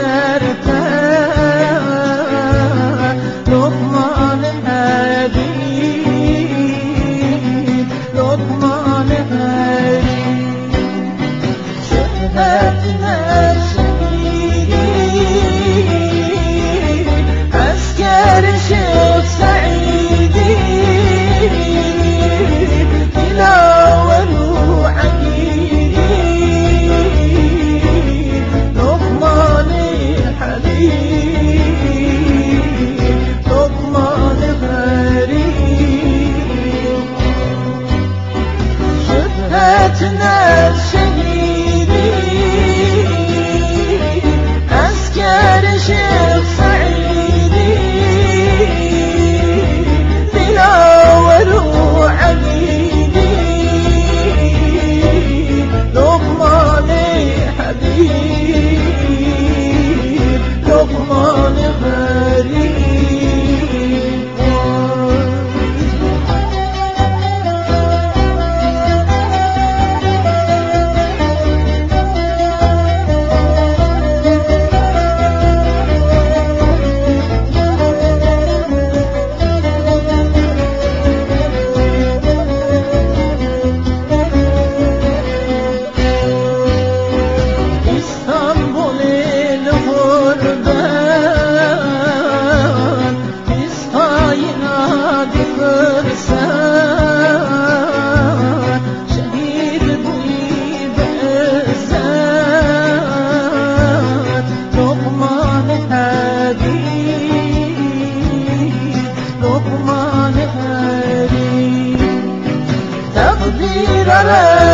said Hasretine Sarah.